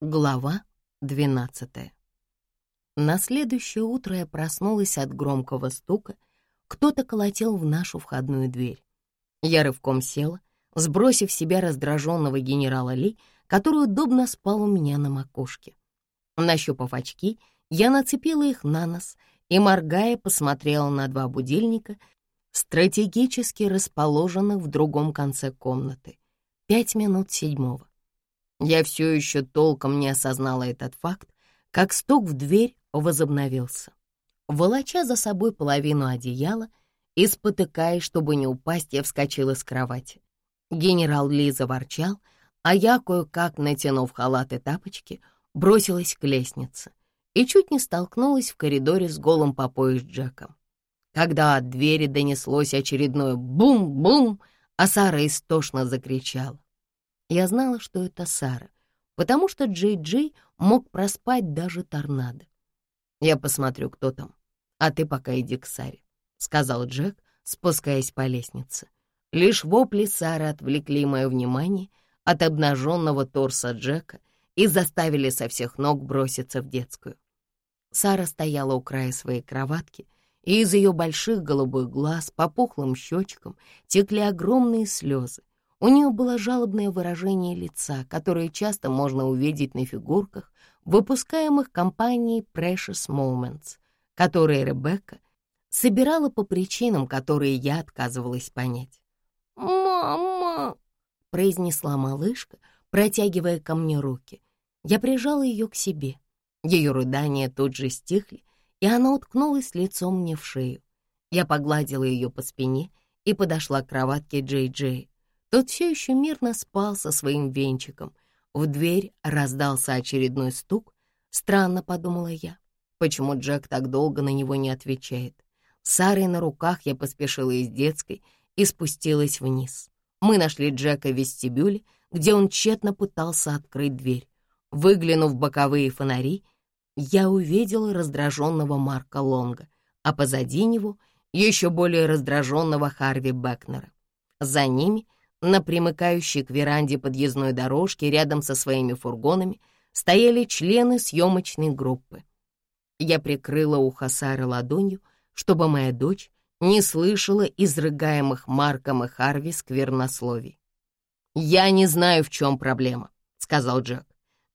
Глава двенадцатая. На следующее утро я проснулась от громкого стука. Кто-то колотил в нашу входную дверь. Я рывком села, сбросив с себя раздраженного генерала Ли, который удобно спал у меня на макушке. Нащупав очки, я нацепила их на нос и, моргая, посмотрела на два будильника, стратегически расположенных в другом конце комнаты. Пять минут седьмого. Я все еще толком не осознала этот факт, как стук в дверь возобновился. Волоча за собой половину одеяла и спотыкаясь, чтобы не упасть, я вскочила с кровати. Генерал Ли заворчал, а я, кое-как натянув халат и тапочки, бросилась к лестнице и чуть не столкнулась в коридоре с голым по пояс Джеком. Когда от двери донеслось очередное «бум-бум», а Сара истошно закричала. Я знала, что это Сара, потому что Джей-Джей мог проспать даже торнадо. «Я посмотрю, кто там, а ты пока иди к Саре», — сказал Джек, спускаясь по лестнице. Лишь вопли Сары отвлекли мое внимание от обнаженного торса Джека и заставили со всех ног броситься в детскую. Сара стояла у края своей кроватки, и из ее больших голубых глаз по пухлым щечкам текли огромные слезы, у нее было жалобное выражение лица, которое часто можно увидеть на фигурках, выпускаемых компанией Precious Moments, которые Ребекка собирала по причинам, которые я отказывалась понять. «Мама!» — произнесла малышка, протягивая ко мне руки. Я прижала ее к себе. Ее рыдания тут же стихли, и она уткнулась лицом мне в шею. Я погладила ее по спине и подошла к кроватке Джей-Джей. Тот все еще мирно спал со своим венчиком. В дверь раздался очередной стук. Странно, подумала я, почему Джек так долго на него не отвечает. Сарой на руках я поспешила из детской и спустилась вниз. Мы нашли Джека в вестибюле, где он тщетно пытался открыть дверь. Выглянув в боковые фонари, я увидела раздраженного Марка Лонга, а позади него еще более раздраженного Харви Бекнера. За ними на примыкающей к веранде подъездной дорожке рядом со своими фургонами стояли члены съемочной группы. Я прикрыла ухо Сары ладонью, чтобы моя дочь не слышала изрыгаемых Марком и Харви сквернословий. «Я не знаю, в чем проблема», — сказал Джек.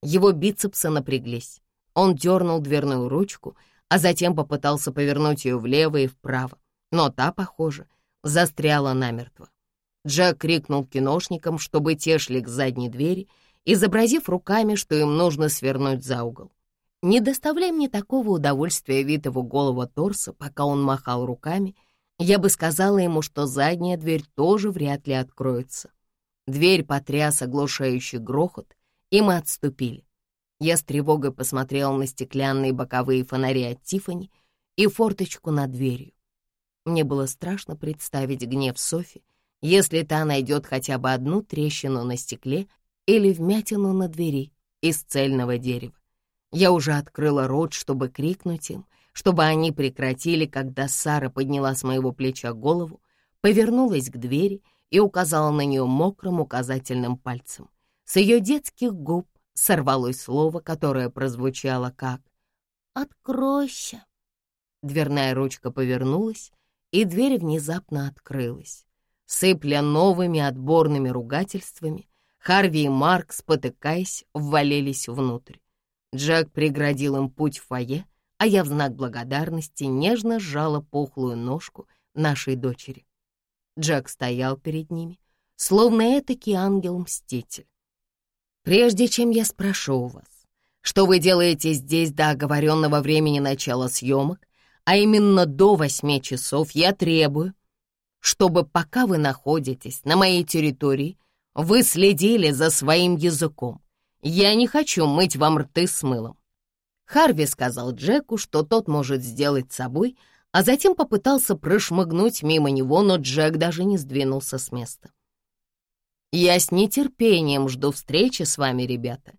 Его бицепсы напряглись. Он дернул дверную ручку, а затем попытался повернуть ее влево и вправо, но та, похоже, застряла намертво. Джек крикнул киношникам, чтобы те шли к задней двери, изобразив руками, что им нужно свернуть за угол. Не доставляя мне такого удовольствия вид его голого торса, пока он махал руками, я бы сказала ему, что задняя дверь тоже вряд ли откроется. Дверь потряс оглушающий грохот, и мы отступили. Я с тревогой посмотрел на стеклянные боковые фонари от Тифани и форточку над дверью. Мне было страшно представить гнев Софи, если та найдет хотя бы одну трещину на стекле или вмятину на двери из цельного дерева. Я уже открыла рот, чтобы крикнуть им, чтобы они прекратили, когда Сара подняла с моего плеча голову, повернулась к двери и указала на нее мокрым указательным пальцем. С ее детских губ сорвалось слово, которое прозвучало как «Откройся». Дверная ручка повернулась, и дверь внезапно открылась. Сыпля новыми отборными ругательствами, Харви и Марк, спотыкаясь, ввалились внутрь. Джек преградил им путь в фойе, а я в знак благодарности нежно сжала пухлую ножку нашей дочери. Джек стоял перед ними, словно этакий ангел-мститель. «Прежде чем я спрошу у вас, что вы делаете здесь до оговоренного времени начала съемок, а именно до восьми часов, я требую, чтобы пока вы находитесь на моей территории, вы следили за своим языком. Я не хочу мыть вам рты с мылом. Харви сказал Джеку, что тот может сделать с собой, а затем попытался прошмыгнуть мимо него, но Джек даже не сдвинулся с места. «Я с нетерпением жду встречи с вами, ребята,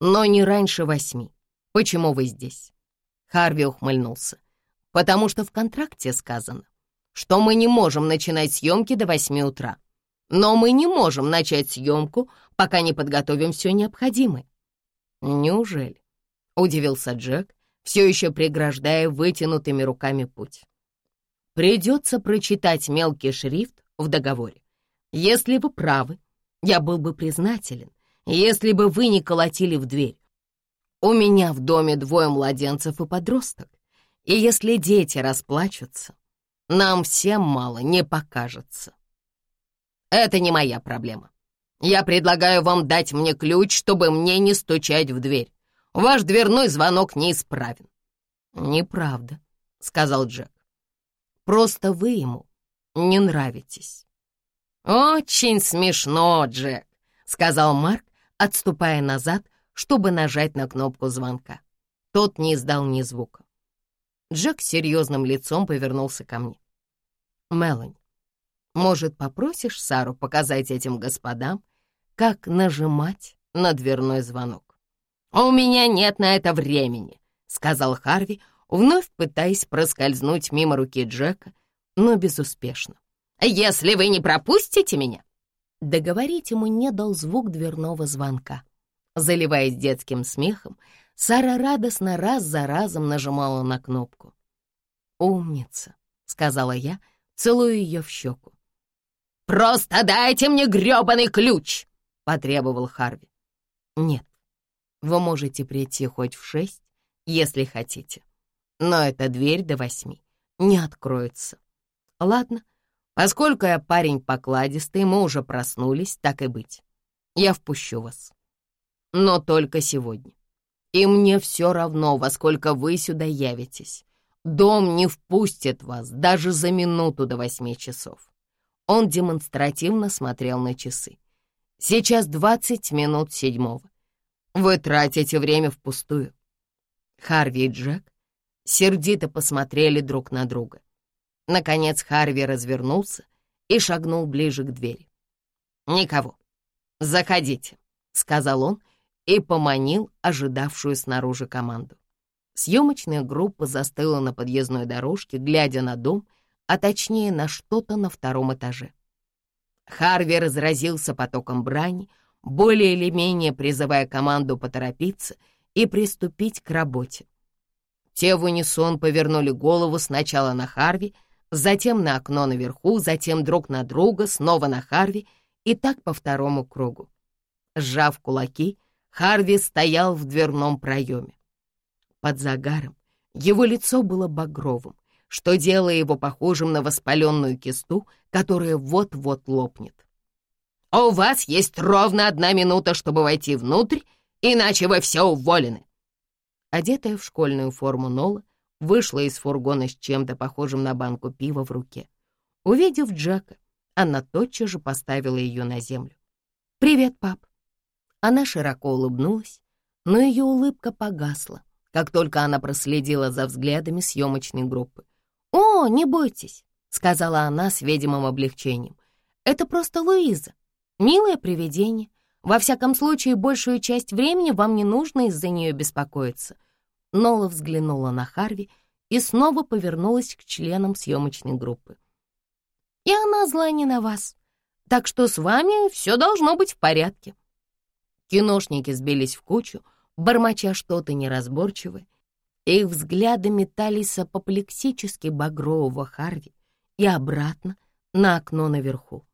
но не раньше восьми. Почему вы здесь?» Харви ухмыльнулся. «Потому что в контракте сказано, что мы не можем начинать съемки до восьми утра. Но мы не можем начать съемку, пока не подготовим все необходимое. Неужели? Удивился Джек, все еще преграждая вытянутыми руками путь. Придется прочитать мелкий шрифт в договоре. Если вы правы, я был бы признателен, если бы вы не колотили в дверь. У меня в доме двое младенцев и подросток, и если дети расплачутся, нам всем мало не покажется. Это не моя проблема. Я предлагаю вам дать мне ключ, чтобы мне не стучать в дверь. Ваш дверной звонок неисправен». «Неправда», — сказал Джек. «Просто вы ему не нравитесь». «Очень смешно, Джек», — сказал Марк, отступая назад, чтобы нажать на кнопку звонка. Тот не издал ни звука. Джек серьезным лицом повернулся ко мне. «Мелани, может, попросишь Сару показать этим господам, как нажимать на дверной звонок?» «У меня нет на это времени», — сказал Харви, вновь пытаясь проскользнуть мимо руки Джека, но безуспешно. «Если вы не пропустите меня!» Договорить ему не дал звук дверного звонка. Заливаясь детским смехом, Сара радостно раз за разом нажимала на кнопку. «Умница», — сказала я, целуя ее в щеку. «Просто дайте мне грёбаный ключ!» — потребовал Харви. «Нет, вы можете прийти хоть в шесть, если хотите, но эта дверь до восьми не откроется. Ладно, поскольку я парень покладистый, мы уже проснулись, так и быть. Я впущу вас. Но только сегодня. И мне все равно, во сколько вы сюда явитесь. Дом не впустит вас даже за минуту до восьми часов. Он демонстративно смотрел на часы. Сейчас двадцать минут седьмого. Вы тратите время впустую. Харви и Джек сердито посмотрели друг на друга. Наконец Харви развернулся и шагнул ближе к двери. «Никого. Заходите», — сказал он, — и поманил ожидавшую снаружи команду. Съемочная группа застыла на подъездной дорожке, глядя на дом, а точнее на что-то на втором этаже. Харви разразился потоком брани, более или менее призывая команду поторопиться и приступить к работе. Те в унисон повернули голову сначала на Харви, затем на окно наверху, затем друг на друга, снова на Харви и так по второму кругу. Сжав кулаки, Харви стоял в дверном проеме. Под загаром его лицо было багровым, что делало его похожим на воспаленную кисту, которая вот-вот лопнет. «У вас есть ровно одна минута, чтобы войти внутрь, иначе вы все уволены!» Одетая в школьную форму Нола, вышла из фургона с чем-то похожим на банку пива в руке. Увидев Джека, она тотчас же поставила ее на землю. «Привет, пап!» Она широко улыбнулась, но ее улыбка погасла, как только она проследила за взглядами съемочной группы. «О, не бойтесь», — сказала она с видимым облегчением. «Это просто Луиза. Милое привидение. Во всяком случае, большую часть времени вам не нужно из-за нее беспокоиться». Нола взглянула на Харви и снова повернулась к членам съемочной группы. «И она зла не на вас, так что с вами все должно быть в порядке». Киношники сбились в кучу, бормоча что-то неразборчивое. Их взгляды метались с апоплексически багрового Харви и обратно на окно наверху.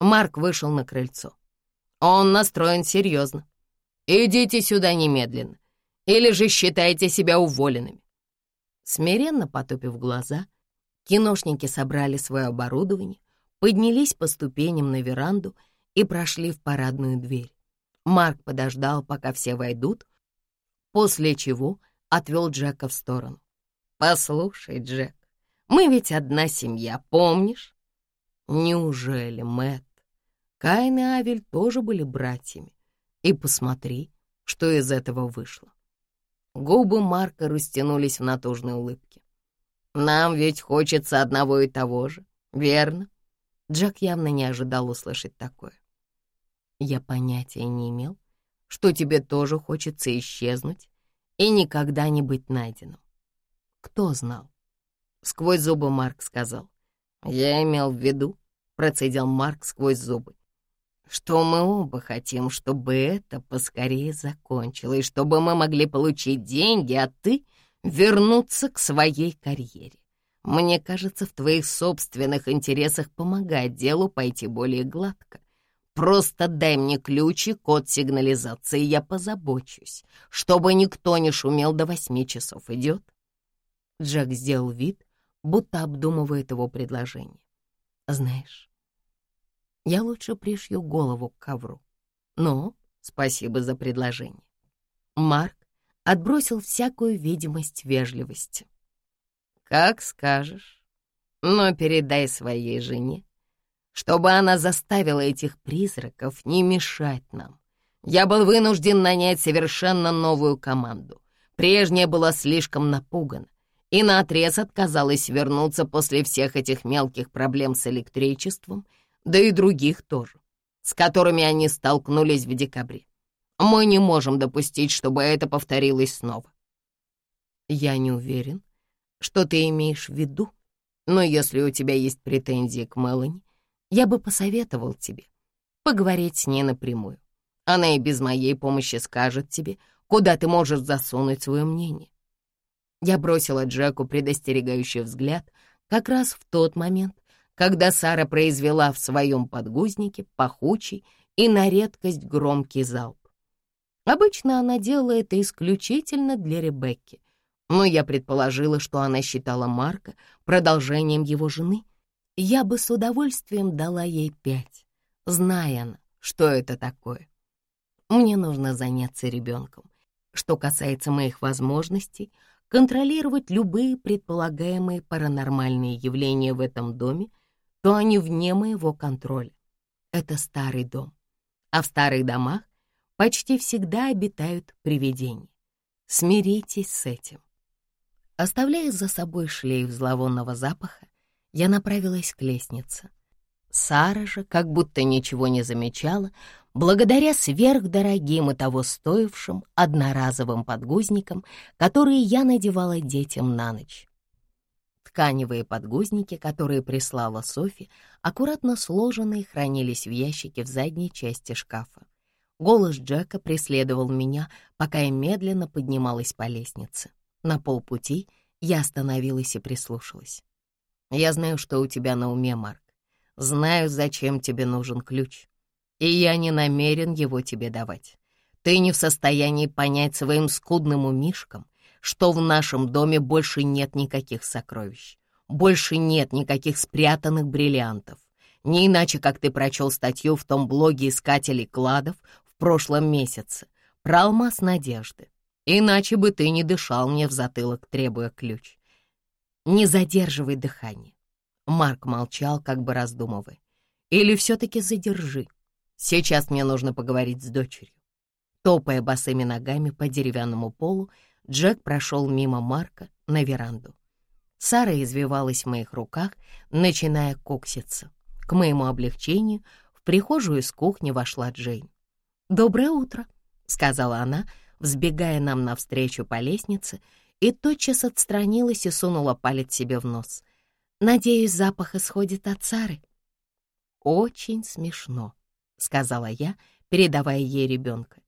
Марк вышел на крыльцо. Он настроен серьезно. «Идите сюда немедленно, или же считайте себя уволенными». Смиренно потупив глаза, киношники собрали свое оборудование, поднялись по ступеням на веранду и прошли в парадную дверь. Марк подождал, пока все войдут, после чего отвел Джека в сторону. «Послушай, Джек, мы ведь одна семья, помнишь?» «Неужели, Мэтт? Каин и Авель тоже были братьями. И посмотри, что из этого вышло». Губы Марка растянулись в натужной улыбке. «Нам ведь хочется одного и того же, верно?» Джек явно не ожидал услышать такое. Я понятия не имел, что тебе тоже хочется исчезнуть и никогда не быть найденным. Кто знал? Сквозь зубы Марк сказал. Я имел в виду, процедил Марк сквозь зубы, что мы оба хотим, чтобы это поскорее закончилось, чтобы мы могли получить деньги, а ты вернуться к своей карьере. Мне кажется, в твоих собственных интересах помогать делу пойти более гладко. Просто дай мне ключ и код сигнализации, я позабочусь, чтобы никто не шумел до восьми часов. Идет?» Джек сделал вид, будто обдумывает его предложение. «Знаешь, я лучше пришью голову к ковру. Но спасибо за предложение». Марк отбросил всякую видимость вежливости. «Как скажешь, но передай своей жене, чтобы она заставила этих призраков не мешать нам. Я был вынужден нанять совершенно новую команду. Прежняя была слишком напугана и наотрез отказалась вернуться после всех этих мелких проблем с электричеством, да и других тоже, с которыми они столкнулись в декабре. Мы не можем допустить, чтобы это повторилось снова. Я не уверен, что ты имеешь в виду, но если у тебя есть претензии к Мелани, я бы посоветовал тебе поговорить с ней напрямую. Она и без моей помощи скажет тебе, куда ты можешь засунуть свое мнение. Я бросила Джеку предостерегающий взгляд как раз в тот момент, когда Сара произвела в своем подгузнике пахучий и на редкость громкий залп. Обычно она делала это исключительно для Ребекки, но я предположила, что она считала Марка продолжением его жены я бы с удовольствием дала ей пять, зная она, что это такое. Мне нужно заняться ребенком. Что касается моих возможностей, контролировать любые предполагаемые паранормальные явления в этом доме, то они вне моего контроля. Это старый дом, а в старых домах почти всегда обитают привидения. Смиритесь с этим. Оставляя за собой шлейф зловонного запаха, я направилась к лестнице. Сара же, как будто ничего не замечала, благодаря сверхдорогим и того стоившим одноразовым подгузникам, которые я надевала детям на ночь. Тканевые подгузники, которые прислала Софи, аккуратно сложенные, хранились в ящике в задней части шкафа. Голос Джека преследовал меня, пока я медленно поднималась по лестнице. На полпути я остановилась и прислушалась. Я знаю, что у тебя на уме, Марк. Знаю, зачем тебе нужен ключ. И я не намерен его тебе давать. Ты не в состоянии понять своим скудным умишкам, что в нашем доме больше нет никаких сокровищ, больше нет никаких спрятанных бриллиантов. Не иначе, как ты прочел статью в том блоге искателей кладов в прошлом месяце про алмаз надежды. Иначе бы ты не дышал мне в затылок, требуя ключ. Не задерживай дыхание. Марк молчал, как бы раздумывая. Или все-таки задержи. Сейчас мне нужно поговорить с дочерью. Топая босыми ногами по деревянному полу, Джек прошел мимо Марка на веранду. Сара извивалась в моих руках, начиная кокситься. К моему облегчению в прихожую из кухни вошла Джейн. «Доброе утро», — сказала она, взбегая нам навстречу по лестнице и тотчас отстранилась и сунула палец себе в нос. «Надеюсь, запах исходит от Сары». «Очень смешно», — сказала я, передавая ей ребенка.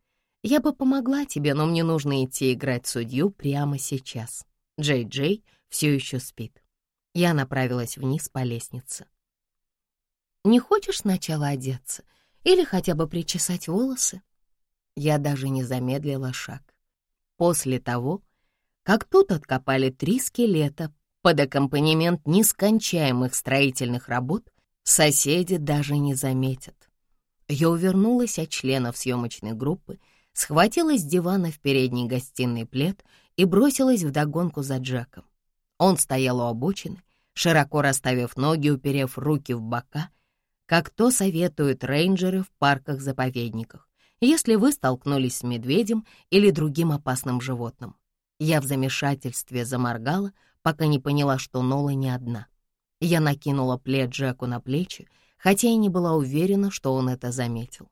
«Я бы помогла тебе, но мне нужно идти играть судью прямо сейчас. Джей-Джей все еще спит». Я направилась вниз по лестнице. «Не хочешь сначала одеться или хотя бы причесать волосы?» Я даже не замедлила шаг. После того, как тут откопали три скелета под аккомпанемент нескончаемых строительных работ, соседи даже не заметят. Я увернулась от членов съемочной группы, схватила с дивана в передней гостиной плед и бросилась вдогонку за Джеком. Он стоял у обочины, широко расставив ноги, уперев руки в бока, как то советуют рейнджеры в парках-заповедниках, если вы столкнулись с медведем или другим опасным животным. Я в замешательстве заморгала, пока не поняла, что Нола не одна. Я накинула плед Джеку на плечи, хотя и не была уверена, что он это заметил.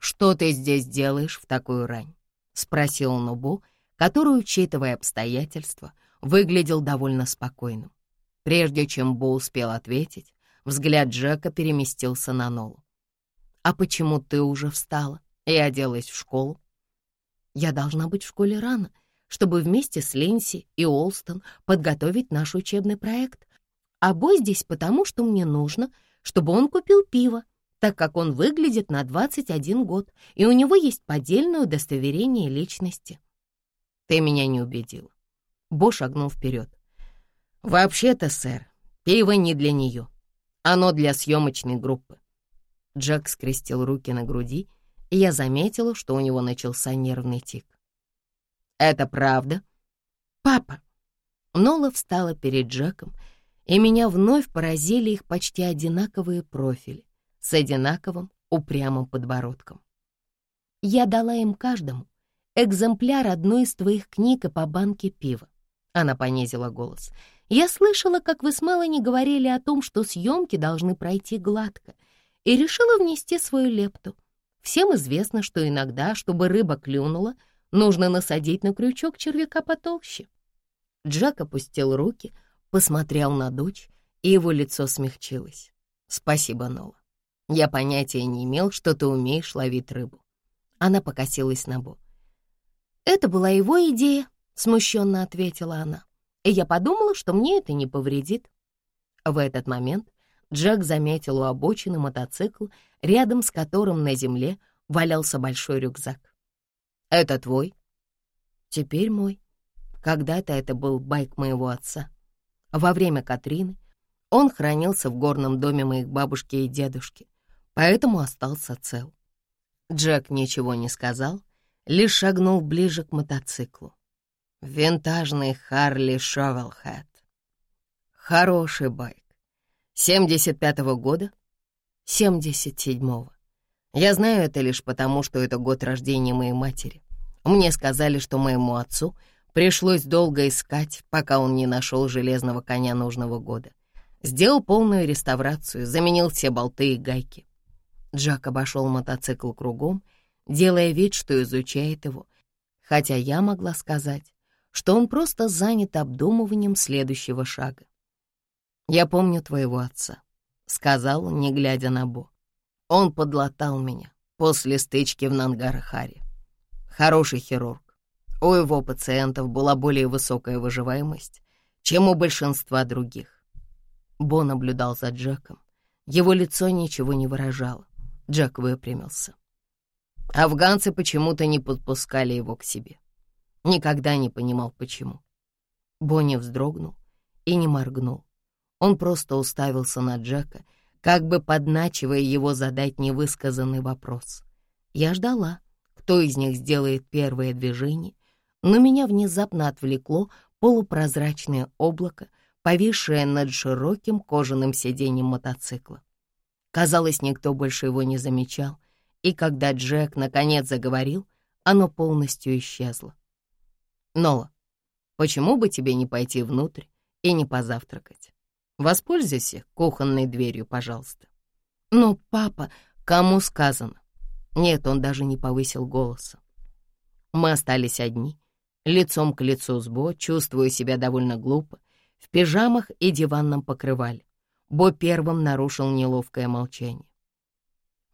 «Что ты здесь делаешь в такую рань?» — спросил Нубу, который, учитывая обстоятельства, выглядел довольно спокойным. Прежде чем Бо успел ответить, взгляд Джека переместился на Нолу. «А почему ты уже встала и оделась в школу?» «Я должна быть в школе рано, чтобы вместе с Линси и Олстон подготовить наш учебный проект. А Бо здесь потому, что мне нужно, чтобы он купил пиво, так как он выглядит на 21 год, и у него есть поддельное удостоверение личности». «Ты меня не убедила». Бо шагнул вперед. «Вообще-то, сэр, пиво не для нее. Оно для съемочной группы». Джек скрестил руки на груди, и я заметила, что у него начался нервный тик. «Это правда?» «Папа!» Нола встала перед Джеком, и меня вновь поразили их почти одинаковые профили с одинаковым упрямым подбородком. «Я дала им каждому экземпляр одной из твоих книг и по банке пива». Она понизила голос — я слышала, как вы с Мелани говорили о том, что съемки должны пройти гладко, и решила внести свою лепту. Всем известно, что иногда, чтобы рыба клюнула, нужно насадить на крючок червяка потолще. Джек опустил руки, посмотрел на дочь, и его лицо смягчилось. «Спасибо, Нола. Я понятия не имел, что ты умеешь ловить рыбу». Она покосилась на Бо. «Это была его идея», — смущенно ответила она и я подумала, что мне это не повредит. В этот момент Джек заметил у обочины мотоцикл, рядом с которым на земле валялся большой рюкзак. «Это твой?» «Теперь мой. Когда-то это был байк моего отца. Во время Катрины он хранился в горном доме моих бабушки и дедушки, поэтому остался цел». Джек ничего не сказал, лишь шагнул ближе к мотоциклу. Винтажный Харли Шовелхэт. Хороший байк. 75-го года? 77-го. Я знаю это лишь потому, что это год рождения моей матери. Мне сказали, что моему отцу пришлось долго искать, пока он не нашел железного коня нужного года. Сделал полную реставрацию, заменил все болты и гайки. Джак обошел мотоцикл кругом, делая вид, что изучает его, хотя я могла сказать, что он просто занят обдумыванием следующего шага. «Я помню твоего отца», — сказал, не глядя на Бо. «Он подлатал меня после стычки в Нангарахаре. Хороший хирург. У его пациентов была более высокая выживаемость, чем у большинства других». Бо наблюдал за Джеком. Его лицо ничего не выражало. Джек выпрямился. Афганцы почему-то не подпускали его к себе. Никогда не понимал, почему. Бонни вздрогнул и не моргнул. Он просто уставился на Джека, как бы подначивая его задать невысказанный вопрос. Я ждала, кто из них сделает первое движение, но меня внезапно отвлекло полупрозрачное облако, повисшее над широким кожаным сиденьем мотоцикла. Казалось, никто больше его не замечал, и когда Джек наконец заговорил, оно полностью исчезло. Нола, почему бы тебе не пойти внутрь и не позавтракать? Воспользуйся кухонной дверью, пожалуйста. Но, папа, кому сказано? Нет, он даже не повысил голоса. Мы остались одни, лицом к лицу с Бо, чувствуя себя довольно глупо, в пижамах и диванном покрывале. Бо первым нарушил неловкое молчание.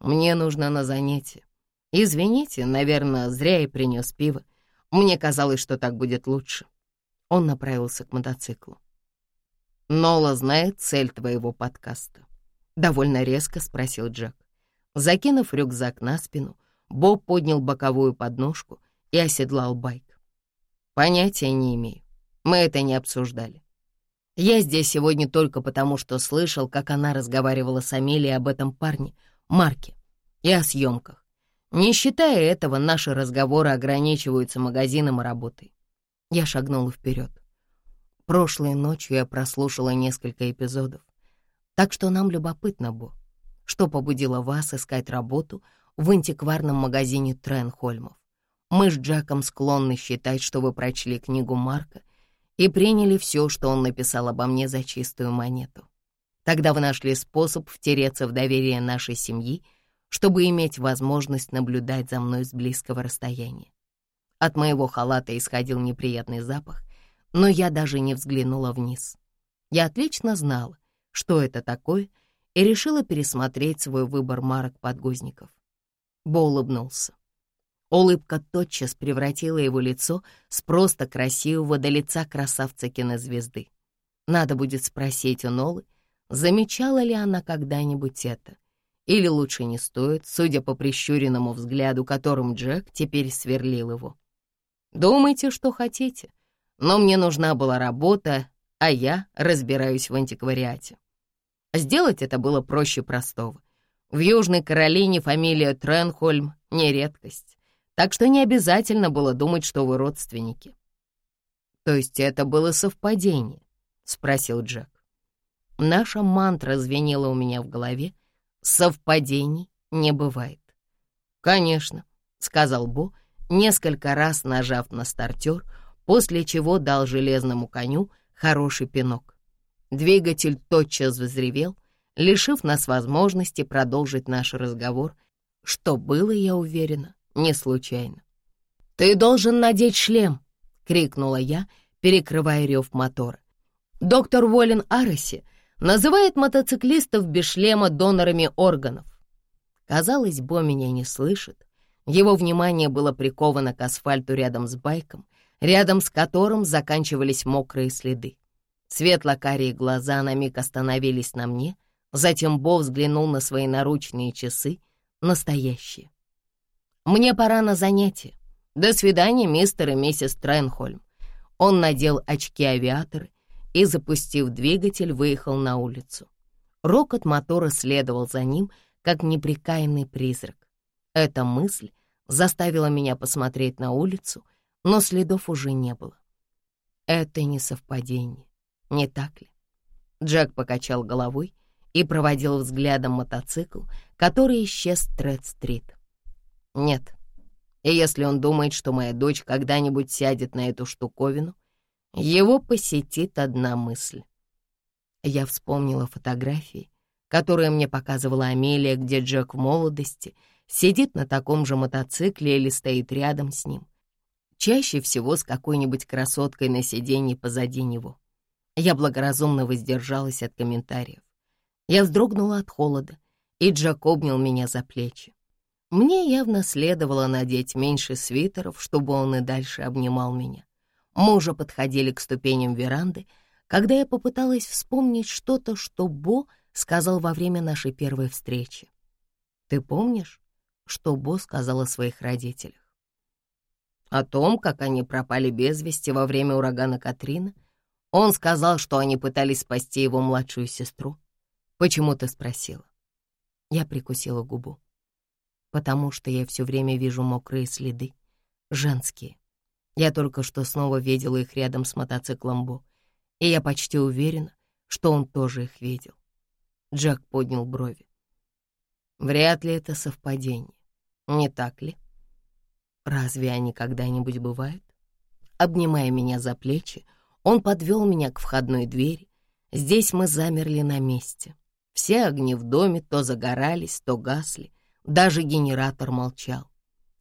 «Мне нужно на занятие. Извините, наверное, зря я принес пиво. Мне казалось, что так будет лучше. Он направился к мотоциклу. «Нола знает цель твоего подкаста?» Довольно резко спросил Джек. Закинув рюкзак на спину, Боб поднял боковую подножку и оседлал байк. «Понятия не имею. Мы это не обсуждали. Я здесь сегодня только потому, что слышал, как она разговаривала с Амелией об этом парне, Марке, и о съемках. Не считая этого, наши разговоры ограничиваются магазином и работой. Я шагнула вперед. Прошлой ночью я прослушала несколько эпизодов, так что нам любопытно, Бо, что побудило вас искать работу в антикварном магазине Тренхольмов. Мы с Джаком склонны считать, что вы прочли книгу Марка и приняли все, что он написал обо мне за чистую монету. Тогда вы нашли способ втереться в доверие нашей семьи — чтобы иметь возможность наблюдать за мной с близкого расстояния. От моего халата исходил неприятный запах, но я даже не взглянула вниз. Я отлично знала, что это такое, и решила пересмотреть свой выбор марок подгузников. Бо улыбнулся. Улыбка тотчас превратила его лицо с просто красивого до лица красавца кинозвезды. Надо будет спросить у Нолы, замечала ли она когда-нибудь это. Или лучше не стоит, судя по прищуренному взгляду, которым Джек теперь сверлил его. Думайте, что хотите, но мне нужна была работа, а я разбираюсь в антиквариате. Сделать это было проще простого. В Южной Каролине фамилия Тренхольм — не редкость, так что не обязательно было думать, что вы родственники. То есть это было совпадение? — спросил Джек. Наша мантра звенела у меня в голове. Совпадений не бывает. «Конечно», — сказал Бо, несколько раз нажав на стартер, после чего дал железному коню хороший пинок. Двигатель тотчас взревел, лишив нас возможности продолжить наш разговор, что было, я уверена, не случайно. «Ты должен надеть шлем!» — крикнула я, перекрывая рев мотора. Доктор Уоллен Ареси называет мотоциклистов без шлема донорами органов. Казалось, Бо меня не слышит. Его внимание было приковано к асфальту рядом с байком, рядом с которым заканчивались мокрые следы. Светло-карие глаза на миг остановились на мне, затем Бо взглянул на свои наручные часы, настоящие. «Мне пора на занятие. До свидания, мистер и миссис Тренхольм». Он надел очки-авиаторы и, запустив двигатель, выехал на улицу. Рокот мотора следовал за ним, как неприкаянный призрак. Эта мысль заставила меня посмотреть на улицу, но следов уже не было. Это не совпадение, не так ли? Джек покачал головой и проводил взглядом мотоцикл, который исчез с Тред-стрит. Нет. И если он думает, что моя дочь когда-нибудь сядет на эту штуковину, его посетит одна мысль. Я вспомнила фотографии, которые мне показывала Амелия, где Джек в молодости сидит на таком же мотоцикле или стоит рядом с ним. Чаще всего с какой-нибудь красоткой на сиденье позади него. Я благоразумно воздержалась от комментариев. Я вздрогнула от холода, и Джек обнял меня за плечи. Мне явно следовало надеть меньше свитеров, чтобы он и дальше обнимал меня. Мы уже подходили к ступеням веранды, когда я попыталась вспомнить что-то, что Бо сказал во время нашей первой встречи. Ты помнишь, что Бо сказал о своих родителях? О том, как они пропали без вести во время урагана Катрина? Он сказал, что они пытались спасти его младшую сестру. Почему ты спросила? Я прикусила губу. Потому что я все время вижу мокрые следы, женские. Я только что снова видела их рядом с мотоциклом Бо, и я почти уверена, что он тоже их видел. Джек поднял брови. Вряд ли это совпадение, не так ли? Разве они когда-нибудь бывают? Обнимая меня за плечи, он подвел меня к входной двери. Здесь мы замерли на месте. Все огни в доме то загорались, то гасли. Даже генератор молчал.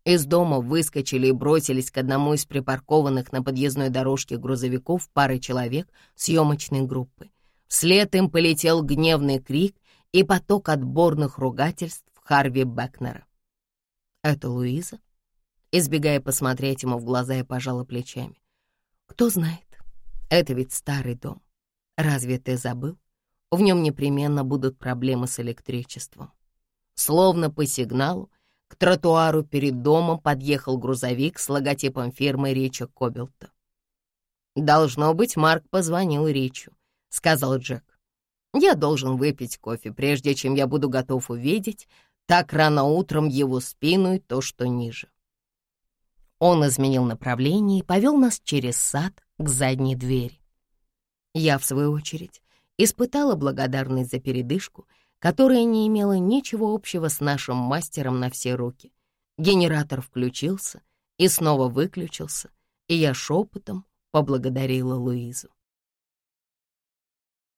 Из дома выскочили и бросились к одному из припаркованных на подъездной дорожке грузовиков пары человек съемочной группы. Вслед им полетел гневный крик и поток отборных ругательств Харви Бекнера. «Это Луиза?» Избегая посмотреть ему в глаза, я пожала плечами. «Кто знает, это ведь старый дом. Разве ты забыл? В нем непременно будут проблемы с электричеством». Словно по сигналу к тротуару перед домом подъехал грузовик с логотипом фирмы Рича Кобелта. «Должно быть, Марк позвонил Ричу», — сказал Джек. «Я должен выпить кофе, прежде чем я буду готов увидеть так рано утром его спину и то, что ниже». Он изменил направление и повел нас через сад к задней двери. Я, в свою очередь, испытала благодарность за передышку — которая не имела ничего общего с нашим мастером на все руки. Генератор включился и снова выключился, и я шепотом поблагодарила Луизу.